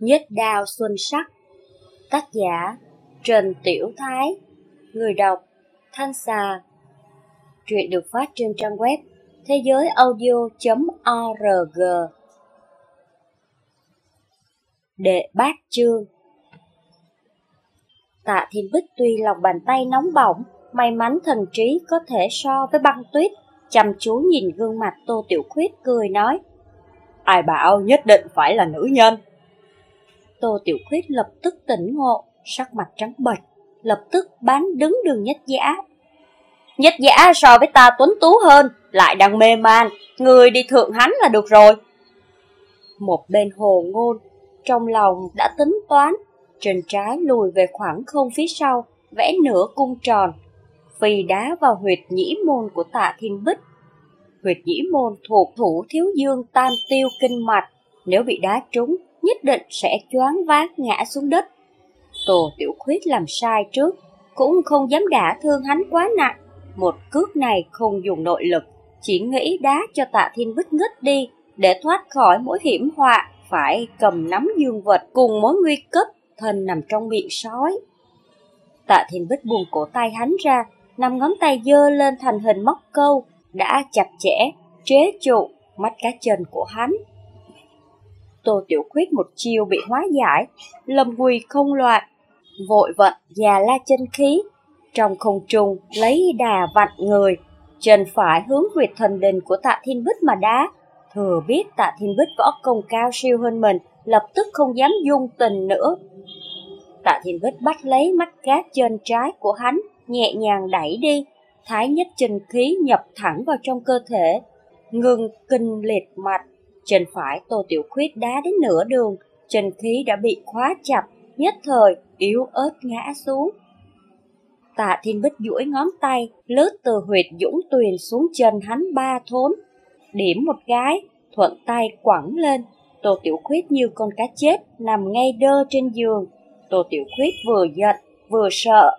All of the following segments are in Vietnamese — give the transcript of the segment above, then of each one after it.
Nhất Đao xuân sắc Tác giả Trần Tiểu Thái Người đọc Thanh Xà Truyện được phát trên trang web thế giới audio.org Đệ bát chương Tạ Thiên Bích tuy lòng bàn tay nóng bỏng, may mắn thần trí có thể so với băng tuyết, chăm chú nhìn gương mặt Tô Tiểu Khuyết cười nói. Ai bảo nhất định phải là nữ nhân? Tô Tiểu Khuyết lập tức tỉnh ngộ, sắc mặt trắng bệch, lập tức bán đứng đường nhất giả. Nhất giả so với ta tuấn tú hơn, lại đang mê man, người đi thượng hắn là được rồi. Một bên hồ ngôn, trong lòng đã tính toán, chân trái lùi về khoảng không phía sau, vẽ nửa cung tròn, phi đá vào huyệt nhĩ môn của tạ thiên bích. Huyệt nhĩ môn thuộc thủ thiếu dương tam tiêu kinh mạch, nếu bị đá trúng, nhất định sẽ choáng váng ngã xuống đất. Tô tiểu khuyết làm sai trước, cũng không dám đả thương hắn quá nặng. Một cước này không dùng nội lực, chỉ nghĩ đá cho tạ thiên bích ngất đi để thoát khỏi mỗi hiểm họa, phải cầm nắm dương vật cùng mối nguy cấp thân nằm trong miệng sói. Tạ thiên bích buông cổ tay hắn ra, năm ngón tay dơ lên thành hình móc câu, đã chặt chẽ, chế trụ mắt cá chân của hắn. Tô Tiểu Khuyết một chiêu bị hóa giải, Lâm quỳ không loạn, vội vận già la chân khí, trong không trung lấy đà vặn người, chân phải hướng huyệt thần đình của Tạ Thiên Bích mà đá. Thừa biết Tạ Thiên Bích võ công cao siêu hơn mình, lập tức không dám dung tình nữa. Tạ Thiên Bích bắt lấy mắt cá chân trái của hắn, nhẹ nhàng đẩy đi, thái nhất chân khí nhập thẳng vào trong cơ thể, ngừng kinh liệt mạch Chân phải Tô Tiểu Khuyết đá đến nửa đường, chân khí đã bị khóa chặt, nhất thời yếu ớt ngã xuống. Tạ Thiên Bích duỗi ngón tay, lướt từ huyệt dũng tuyền xuống chân hắn ba thốn. Điểm một cái, thuận tay quẳng lên, Tô Tiểu Khuyết như con cá chết nằm ngay đơ trên giường. Tô Tiểu Khuyết vừa giận, vừa sợ.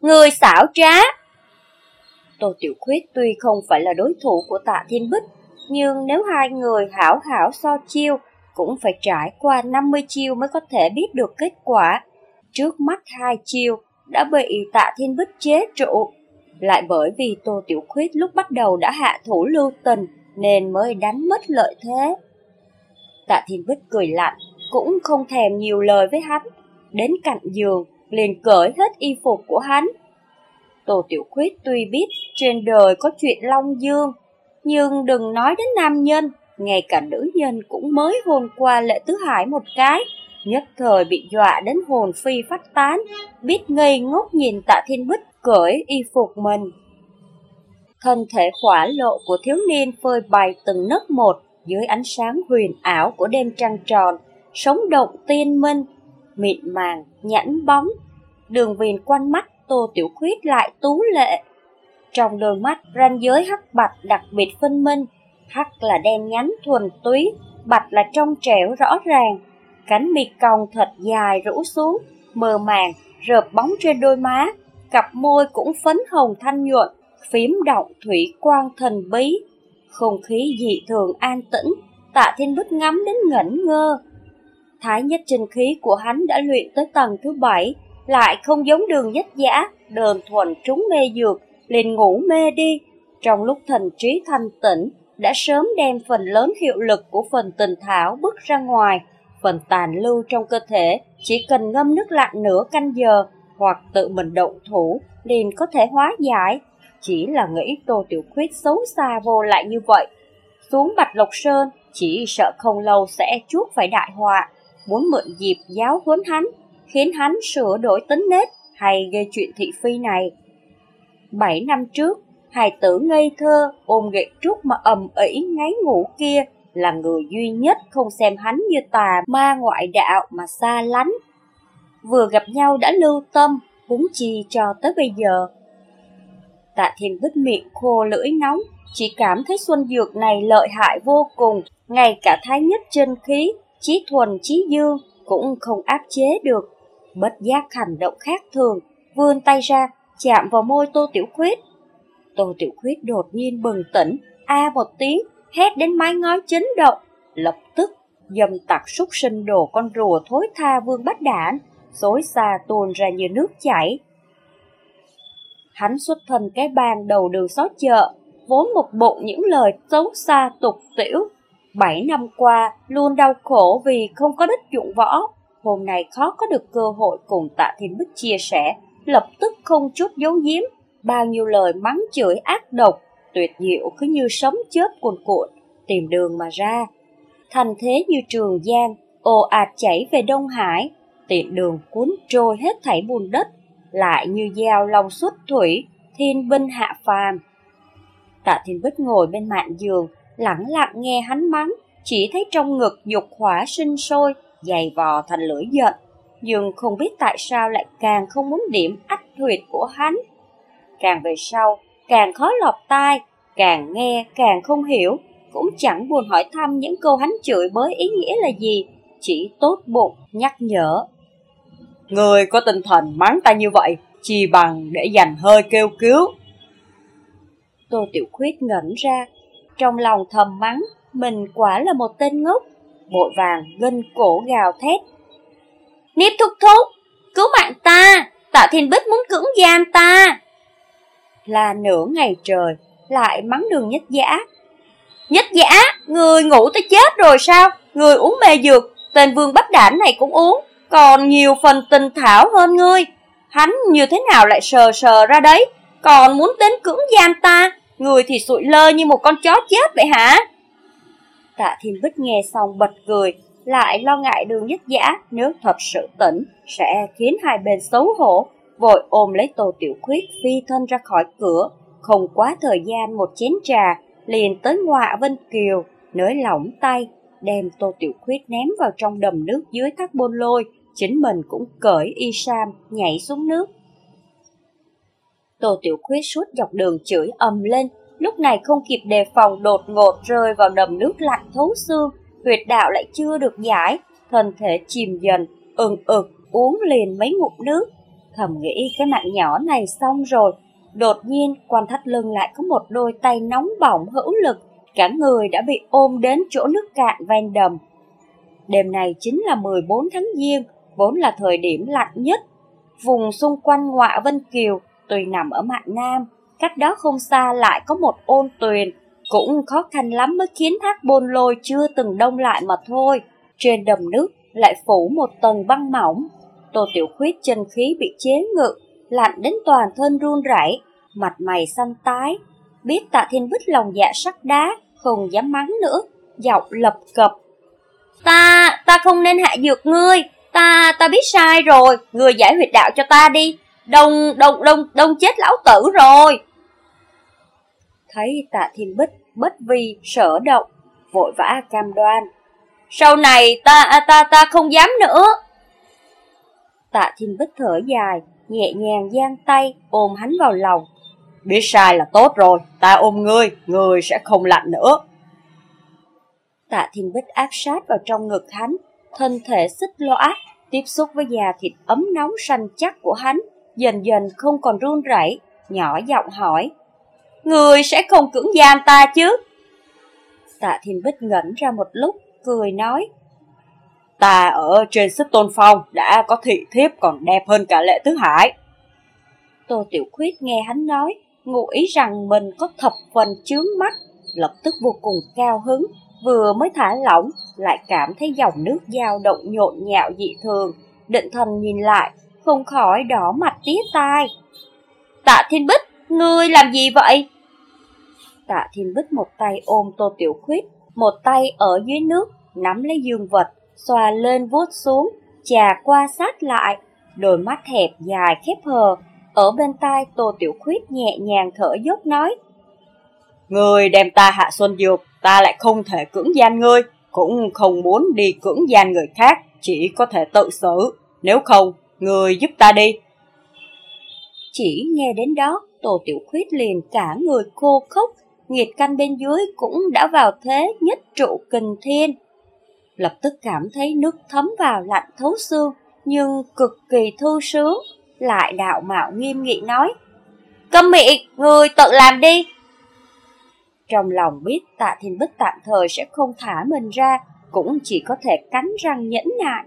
Người xảo trá! Tô Tiểu Khuyết tuy không phải là đối thủ của Tạ Thiên Bích, nhưng nếu hai người hảo hảo so chiêu, cũng phải trải qua 50 chiêu mới có thể biết được kết quả. Trước mắt hai chiêu đã bị tạ thiên bích chế trụ, lại bởi vì Tô Tiểu Khuyết lúc bắt đầu đã hạ thủ lưu tình nên mới đánh mất lợi thế. Tạ Thiên Bích cười lạnh, cũng không thèm nhiều lời với hắn, đến cạnh giường liền cởi hết y phục của hắn. Tô Tiểu Khuyết tuy biết trên đời có chuyện Long Dương, nhưng đừng nói đến nam nhân, ngay cả nữ nhân cũng mới hôn qua lệ tứ hải một cái, nhất thời bị dọa đến hồn phi phát tán, biết ngây ngốc nhìn tạ thiên bích cởi y phục mình. Thân thể khỏa lộ của thiếu niên phơi bày từng nấc một dưới ánh sáng huyền ảo của đêm trăng tròn, sống động tiên minh, mịn màng, nhẵn bóng, đường viền quanh mắt tô tiểu khuyết lại tú lệ trong đôi mắt, ranh giới hắc bạch đặc biệt phân minh. Hắc là đen nhánh thuần túy, bạch là trong trẻo rõ ràng. Cánh mi cong thật dài rũ xuống, mờ màng, rợp bóng trên đôi má. Cặp môi cũng phấn hồng thanh nhuận, phím động thủy quang thần bí. Không khí dị thường an tĩnh, tạ thiên bích ngắm đến ngẩn ngơ. Thái nhất chân khí của hắn đã luyện tới tầng thứ bảy, lại không giống đường nhất giả, đơn thuần trúng mê dược, liền ngủ mê đi, trong lúc thần trí thanh tĩnh, đã sớm đem phần lớn hiệu lực của phần tình thảo bước ra ngoài, phần tàn lưu trong cơ thể chỉ cần ngâm nước lạnh nửa canh giờ hoặc tự mình động thủ liền có thể hóa giải. Chỉ là nghĩ Tô Tiểu Khuyết xấu xa vô lại như vậy. Xuống Bạch Lộc Sơn, chỉ sợ không lâu sẽ chuốc phải đại họa, muốn mượn dịp giáo huấn hắn, khiến hắn sửa đổi tính nết hay gây chuyện thị phi này Bảy năm trước, hài tử ngây thơ ôm gậy trúc mà ầm ĩ ngáy ngủ kia là người duy nhất không xem hắn như tà ma ngoại đạo mà xa lánh. Vừa gặp nhau đã lưu tâm, húng chi cho tới bây giờ. Tạ thiên bích miệng khô lưỡi nóng, chỉ cảm thấy xuân dược này lợi hại vô cùng, ngay cả thái nhất chân khí, trí thuần trí dương cũng không áp chế được. Bất giác hành động khác thường, vươn tay ra chạm vào môi Tô Tiểu Khuyết. Tô Tiểu Khuyết đột nhiên bừng tỉnh, a một tiếng, hét đến mái ngói chấn động, lập tức dầm tặc súc sinh đồ con rùa thối tha vương bách đản, xối xa tuôn ra như nước chảy. Hắn xuất thân cái bàn đầu đường xó chợ, vốn một bụng những lời xấu xa tục tiểu. Bảy năm qua, luôn đau khổ vì không có đất dụng võ. Hôm nay khó có được cơ hội cùng tạ thiên bích chia sẻ, lập tức không chút giấu giếm. Bao nhiêu lời mắng chửi ác độc, tuyệt diệu cứ như sấm chớp cuồn cuộn, tìm đường mà ra. Thành thế như trường giang, ồ ạt chảy về Đông Hải, tiện đường cuốn trôi hết thảy bùn đất, lại như dao lòng xuất thủy, thiên binh hạ phàm. Tạ Thiên Bích ngồi bên mạn giường, lặng lặng nghe hắn mắng, chỉ thấy trong ngực dục hỏa sinh sôi, dày vò thành lưỡi giận, nhưng không biết tại sao lại càng không muốn điểm ách huyệt của hắn. Càng về sau, càng khó lọt tai, càng nghe càng không hiểu, cũng chẳng buồn hỏi thăm những câu hắn chửi bới ý nghĩa là gì, chỉ tốt bụng nhắc nhở. Người có tinh thần mắng ta như vậy, chỉ bằng để dành hơi kêu cứu. Tô Tiểu Khuyết ngẩn ra, trong lòng thầm mắng, mình quả là một tên ngốc, vội vàng gân cổ gào thét. Niếp thúc thúc, cứu mạng ta, tạ thiên bích muốn cưỡng gian ta. Là nửa ngày trời, lại mắng đường nhất giả. Nhất giả, người ngủ tới chết rồi sao? Người uống mê dược, tên vương bắp đản này cũng uống, còn nhiều phần tình thảo hơn ngươi. Hắn như thế nào lại sờ sờ ra đấy, còn muốn đến cưỡng gian ta, người thì sụi lơ như một con chó chết vậy hả? Tạ Thiên Bích nghe xong bật cười, lại lo ngại đường nhất giả nếu thật sự tỉnh sẽ khiến hai bên xấu hổ, vội ôm lấy Tô Tiểu Khuyết phi thân ra khỏi cửa, không quá thời gian một chén trà, liền tới ngoạ Vân Kiều, nới lỏng tay, đem Tô Tiểu Khuyết ném vào trong đầm nước dưới thác bôn lôi, chính mình cũng cởi y sam, nhảy xuống nước. Tô Tiểu Khuyết suốt dọc đường chửi ầm lên, lúc này không kịp đề phòng đột ngột rơi vào đầm nước lạnh thấu xương, huyệt đạo lại chưa được giải, thân thể chìm dần, ừng ực, uống liền mấy ngụm nước. Thầm nghĩ cái mạng nhỏ này xong rồi, đột nhiên quan thắt lưng lại có một đôi tay nóng bỏng hữu lực, cả người đã bị ôm đến chỗ nước cạn ven đầm. Đêm này chính là 14 tháng Giêng, vốn là thời điểm lạnh nhất. Vùng xung quanh ngọa Vân Kiều, tùy nằm ở mạn Nam, cách đó không xa lại có một ôn tuyền, cũng khó khăn lắm mới khiến thác bôn lôi chưa từng đông lại mà thôi. Trên đầm nước lại phủ một tầng băng mỏng. Tô Tiểu Khuyết chân khí bị chế ngự, lạnh đến toàn thân run rẩy, mặt mày xanh tái. Biết tạ thiên bích lòng dạ sắt đá, không dám mắng nữa, giọng lập cập. Ta, ta không nên hạ dược ngươi, ta, ta biết sai rồi, người giải huyệt đạo cho ta đi, đông, đông, đông, đông chết lão tử rồi. Thấy tạ thiên bích bất vi sở động, vội vã cam đoan. Sau này ta à, ta ta không dám nữa. Tạ thiên bích thở dài, nhẹ nhàng giang tay, ôm hắn vào lòng. Biết sai là tốt rồi, ta ôm ngươi, ngươi sẽ không lạnh nữa. Tạ thiên bích áp sát vào trong ngực hắn, thân thể xích lõa, tiếp xúc với da thịt ấm nóng xanh chắc của hắn, dần dần không còn run rẩy, nhỏ giọng hỏi. Người sẽ không cưỡng gian ta chứ? Tạ Thiên Bích ngẩn ra một lúc, cười nói. Ta ở trên Sức tôn phong đã có thị thiếp còn đẹp hơn cả lệ tứ hải. Tô Tiểu Khuyết nghe hắn nói, ngụ ý rằng mình có thập phần chướng mắt, lập tức vô cùng cao hứng, vừa mới thả lỏng, lại cảm thấy dòng nước dao động nhộn nhạo dị thường, định thần nhìn lại, không khỏi đỏ mặt tía tai. Tạ Thiên Bích, ngươi làm gì vậy? Tạ Thiên Bích một tay ôm Tô Tiểu Khuyết, một tay ở dưới nước, nắm lấy dương vật, xòa lên vuốt xuống, chà qua sát lại, đôi mắt hẹp dài khép hờ, ở bên tai Tô Tiểu Khuyết nhẹ nhàng thở dốc nói. Người đem ta hạ xuân dược, ta lại không thể cưỡng gian ngươi, cũng không muốn đi cưỡng gian người khác, chỉ có thể tự xử, nếu không, người giúp ta đi. Chỉ nghe đến đó, Tô Tiểu Khuyết liền cả người khô khốc, nghiệt canh bên dưới cũng đã vào thế nhất trụ kình thiên. Lập tức cảm thấy nước thấm vào lạnh thấu xương, nhưng cực kỳ thư sướng, lại đạo mạo nghiêm nghị nói. Câm miệng, người tự làm đi. Trong lòng biết tạ thiên bích tạm thời sẽ không thả mình ra, cũng chỉ có thể cắn răng nhẫn nại.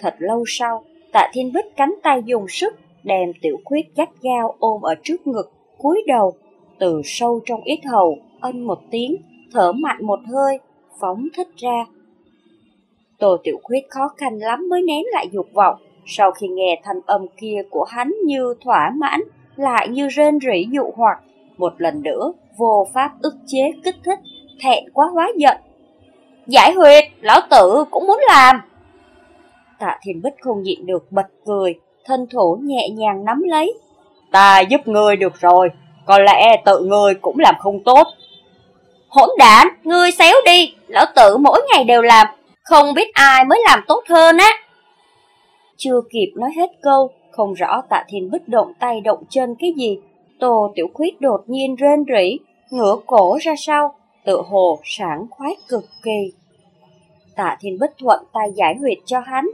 Thật lâu sau, tạ thiên bích cánh tay dùng sức, đem tiểu khuyết gắt gao ôm ở trước ngực, cúi đầu, từ sâu trong ít hầu, ân một tiếng, thở mạnh một hơi, phóng thích ra. Tô tiểu khuyết khó khăn lắm mới nén lại dục vọng, sau khi nghe thanh âm kia của hắn như thỏa mãn, lại như rên rỉ dụ hoặc, một lần nữa vô pháp ức chế kích thích, thẹn quá hóa giận. Giải huyệt, lão tử cũng muốn làm. Tạ Thiên Bích không nhịn được bật cười, thân thủ nhẹ nhàng nắm lấy. Ta giúp ngươi được rồi, có lẽ tự ngươi cũng làm không tốt. Hỗn đản, ngươi xéo đi, lão tử mỗi ngày đều làm, không biết ai mới làm tốt hơn á. Chưa kịp nói hết câu, không rõ tạ thiên bích động tay động chân cái gì. Tô tiểu khuyết đột nhiên rên rỉ, ngửa cổ ra sau, tự hồ sảng khoái cực kỳ. Tạ thiên bích thuận tay giải huyệt cho hắn,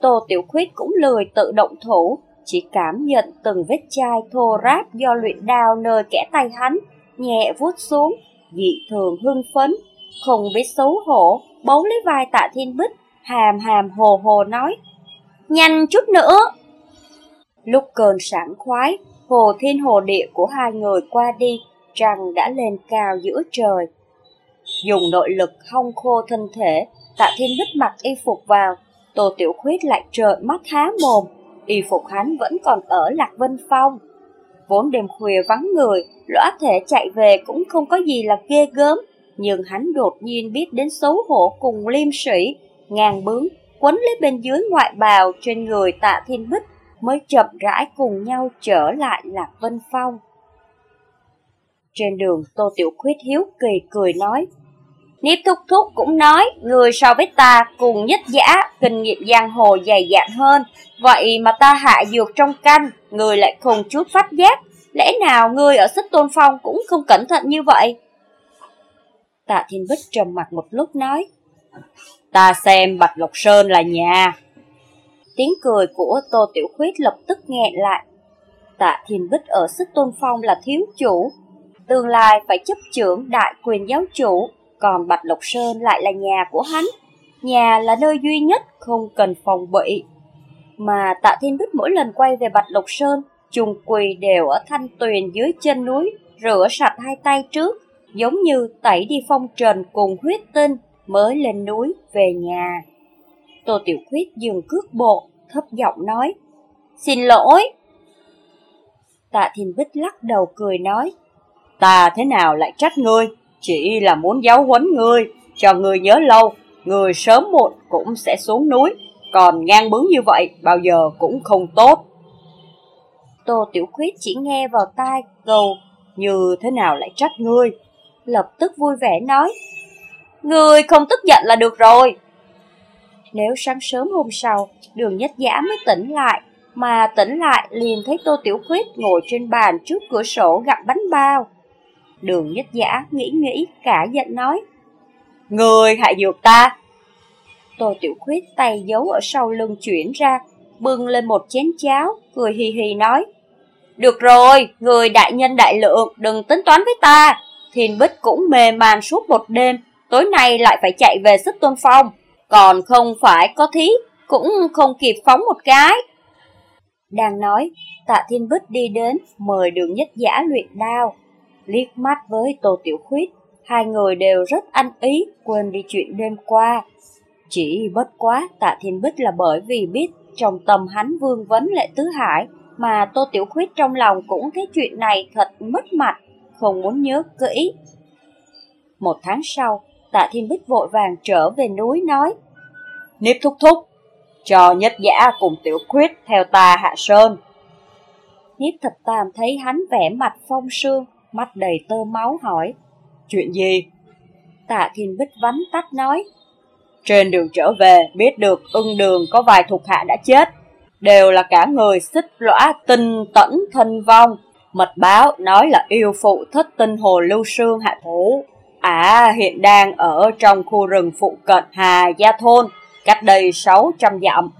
tô tiểu khuyết cũng lười tự động thủ, chỉ cảm nhận từng vết chai thô ráp do luyện đao nơi kẻ tay hắn, nhẹ vuốt xuống, dị thường hưng phấn, không biết xấu hổ, bấu lấy vai tạ thiên bích, hàm hàm hồ hồ nói, nhanh chút nữa. Lúc cơn sảng khoái, hồ thiên hồ địa của hai người qua đi, trăng đã lên cao giữa trời. Dùng nội lực hong khô thân thể, tạ thiên bích mặc y phục vào, tô tiểu khuyết lại trợn mắt há mồm, y phục hắn vẫn còn ở Lạc Vân Phong. Vốn đêm khuya vắng người, lõa thể chạy về cũng không có gì là ghê gớm, nhưng hắn đột nhiên biết đến xấu hổ cùng liêm sĩ, ngang bướng, quấn lấy bên dưới ngoại bào trên người tạ thiên bích, mới chậm rãi cùng nhau trở lại Lạc Vân Phong. Trên đường Tô Tiểu Khuyết hiếu kỳ cười nói, Niếp Thúc Thúc cũng nói, người so với ta cùng nhất giả, kinh nghiệm giang hồ dày dạn hơn, vậy mà ta hạ dược trong canh, người lại không chút phát giác, lẽ nào người ở xích tôn phong cũng không cẩn thận như vậy? Tạ Thiên Bích trầm mặt một lúc nói, Ta xem Bạch Lộc Sơn là nhà. Tiếng cười của Tô Tiểu Khuyết lập tức nghẹn lại. Tạ Thiên Bích ở xích tôn phong là thiếu chủ, tương lai phải chấp trưởng đại quyền giáo chủ, còn Bạch Lộc Sơn lại là nhà của hắn. Nhà là nơi duy nhất không cần phòng bị. Mà Tạ Thiên Bích mỗi lần quay về Bạch Lộc Sơn, trùng quỳ đều ở thanh tuyền dưới chân núi, rửa sạch hai tay trước, giống như tẩy đi phong trần cùng huyết tinh mới lên núi về nhà. Tô Tiểu Khuyết dừng cước bộ, thấp giọng nói, Xin lỗi. Tạ Thiên Bích lắc đầu cười nói, Ta thế nào lại trách ngươi, chỉ là muốn giáo huấn ngươi, cho ngươi nhớ lâu, ngươi sớm muộn cũng sẽ xuống núi, còn ngang bướng như vậy bao giờ cũng không tốt. Tô Tiểu Khuyết chỉ nghe vào tai cầu như thế nào lại trách ngươi, lập tức vui vẻ nói, Người không tức giận là được rồi. Nếu sáng sớm hôm sau, đường nhất giả mới tỉnh lại, mà tỉnh lại liền thấy Tô Tiểu Khuyết ngồi trên bàn trước cửa sổ gặm bánh bao. Đường nhất giả nghĩ nghĩ cả giận nói, Người hại dược ta. Tô Tiểu Khuyết tay giấu ở sau lưng chuyển ra, bưng lên một chén cháo, cười hì hì nói, Được rồi, người đại nhân đại lượng, đừng tính toán với ta. Thiên Bích cũng mê man suốt một đêm, tối nay lại phải chạy về sức tôn phong, còn không phải có thí, cũng không kịp phóng một cái. Đang nói, tạ thiên bích đi đến, mời đường nhất giả luyện đao. Liếc mắt với Tô Tiểu Khuyết, hai người đều rất ăn ý, quên đi chuyện đêm qua. Chỉ bất quá tạ thiên bích là bởi vì biết trong tâm hắn vương vấn lệ tứ hải, mà Tô Tiểu Khuyết trong lòng cũng thấy chuyện này thật mất mặt, không muốn nhớ kỹ. Một tháng sau, Tạ Thiên Bích vội vàng trở về núi nói. Niếp thúc thúc, cho nhất giả cùng tiểu khuyết theo ta hạ sơn. Niếp thập tam thấy hắn vẻ mặt phong sương, mắt đầy tơ máu hỏi. Chuyện gì? Tạ Thiên Bích vắn tắt nói. Trên đường trở về, biết được ưng đường có vài thuộc hạ đã chết. Đều là cả người xích lõa tinh tẩn thân vong. Mật báo nói là yêu phụ thất tinh hồ lưu sương hạ thủ. À, hiện đang ở trong khu rừng phụ cận Hà Gia Thôn, cách đây 600 dặm.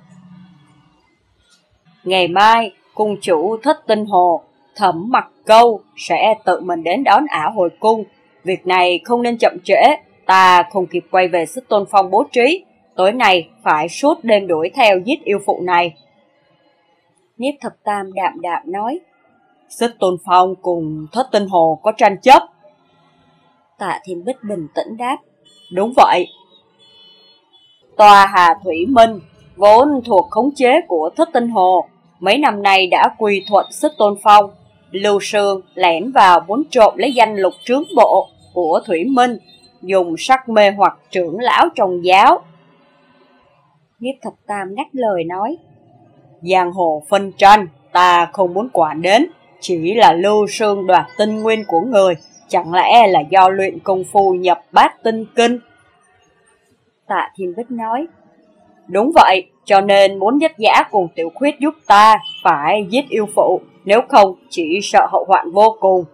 Ngày mai, cung chủ thất tinh hồ, thẩm mặc câu sẽ tự mình đến đón ả hồi cung. Việc này không nên chậm trễ, ta không kịp quay về sức tôn phong bố trí, tối nay phải suốt đêm đuổi theo giết yêu phụ này. Niếp thập tam đạm đạm nói, Xích tôn phong cùng thất tinh hồ có tranh chấp. Tạ Thiên Bích bình tĩnh đáp, Đúng vậy. Tòa Hà Thủy Minh vốn thuộc khống chế của thất tinh hồ, mấy năm nay đã quy thuận sức tôn phong. Lưu Sương lẻn vào muốn trộm lấy danh lục trướng bộ của Thủy Minh, dùng sắc mê hoặc trưởng lão trong giáo. nhiếp thập tam ngắt lời nói, Giang hồ phân tranh, ta không muốn quản đến, chỉ là Lưu Sương đoạt tinh nguyên của người, chẳng lẽ là do luyện công phu nhập bát tinh kinh? Tạ Thiên Bích nói, Đúng vậy, cho nên muốn nhất giả cùng tiểu khuyết giúp ta, phải giết yêu phụ, nếu không chỉ sợ hậu hoạn vô cùng.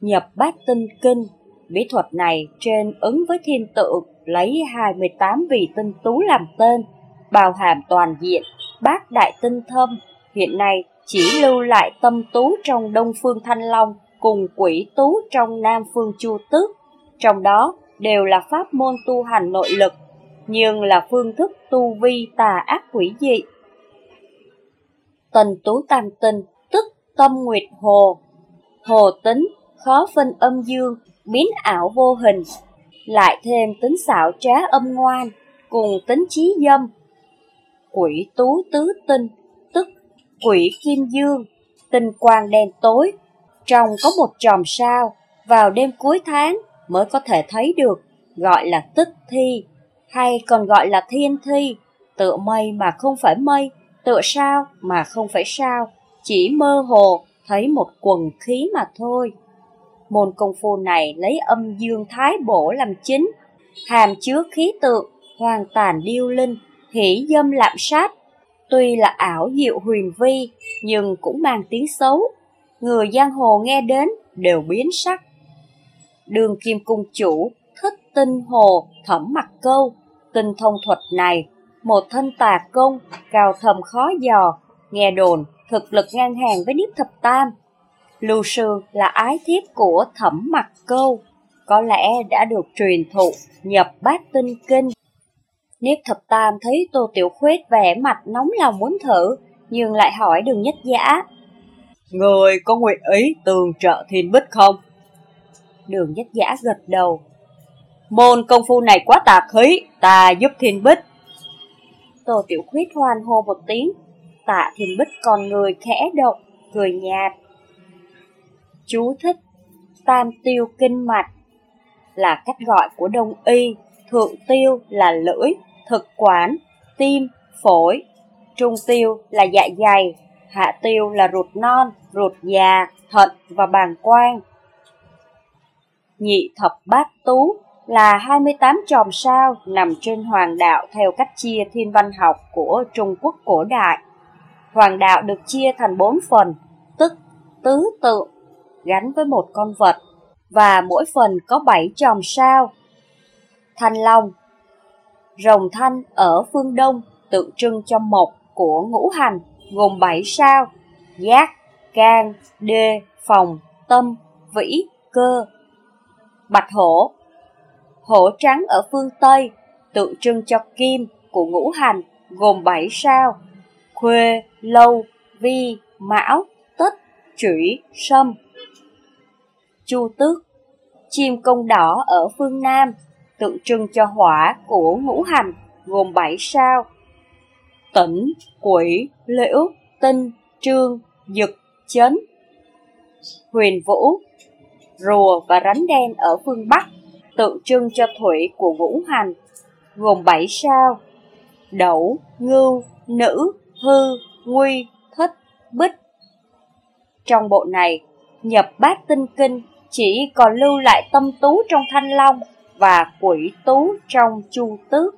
Nhập bát tinh kinh, bí thuật này trên ứng với thiên tượng lấy 28 vị tinh tú làm tên, bao hàm toàn diện, bát đại tinh thâm, hiện nay chỉ lưu lại tâm tú trong Đông Phương Thanh Long cùng quỷ tú trong Nam Phương Chu Tước. Trong đó đều là pháp môn tu hành nội lực, nhưng là phương thức tu vi tà ác quỷ dị. Tần tú tam tinh, tức tâm nguyệt hồ. Hồ tính, khó phân âm dương, biến ảo vô hình, lại thêm tính xảo trá âm ngoan, cùng tính trí dâm. Quỷ tú tứ tinh, tức quỷ kim dương, tinh quang đen tối, trong có một tròm sao, vào đêm cuối tháng mới có thể thấy được, gọi là tích thi, hay còn gọi là thiên thi, tựa mây mà không phải mây, tựa sao mà không phải sao, chỉ mơ hồ thấy một quần khí mà thôi. Môn công phu này lấy âm dương thái bổ làm chính, hàm chứa khí tượng, hoàn toàn điêu linh, hỉ dâm lạm sát. Tuy là ảo diệu huyền vi, nhưng cũng mang tiếng xấu. Người giang hồ nghe đến đều biến sắc. Đường kim cung chủ, thích tinh hồ, thẩm mặt câu, tinh thông thuật này, một thân tà công, cao thầm khó dò, nghe đồn, thực lực ngang hàng với Niếp Thập Tam. Lưu Sương là ái thiếp của thẩm mặt câu, có lẽ đã được truyền thụ nhập bát tinh kinh. Niếp Thập Tam thấy Tô Tiểu Khuyết vẻ mặt nóng lòng muốn thử, nhưng lại hỏi đường nhất giả. Người có nguyện ý tường trợ thiên bích không? Đường nhất giả gật đầu. Môn công phu này quá tà khí, ta giúp thiên bích. Tô Tiểu Khuyết hoan hô một tiếng, tạ thiên bích còn người khẽ động, cười nhạt. Chú thích Tam tiêu kinh mạch là cách gọi của đông y, thượng tiêu là lưỡi, thực quản, tim, phổi, trung tiêu là dạ dày, hạ tiêu là ruột non, ruột già, thận và bàng quang. Nhị thập bát tú là 28 chòm sao nằm trên hoàng đạo theo cách chia thiên văn học của Trung Quốc cổ đại. Hoàng đạo được chia thành 4 phần, tức tứ tượng, gắn với một con vật, và mỗi phần có 7 chòm sao. Thanh Long Rồng thanh ở phương Đông tượng trưng cho mộc của ngũ hành, gồm 7 sao, giác, can, đê, phòng, tâm, vĩ, cơ. Bạch hổ Hổ trắng ở phương Tây tượng trưng cho kim của ngũ hành, gồm 7 sao, khuê, lâu, vi, mão, tích, trủy, sâm. Chu tước Chim công đỏ ở phương Nam tượng trưng cho hỏa của ngũ hành, gồm 7 sao. Tỉnh, quỷ, liễu, tinh, trương, dực, chấn. Huyền vũ, rùa và rắn đen ở phương Bắc, tượng trưng cho thủy của ngũ hành, gồm 7 sao. Đẩu, ngưu, nữ, hư, nguy, thích, bích. Trong bộ này, nhập bát tinh kinh chỉ còn lưu lại tâm tú trong thanh long và quỷ tú trong chu tước.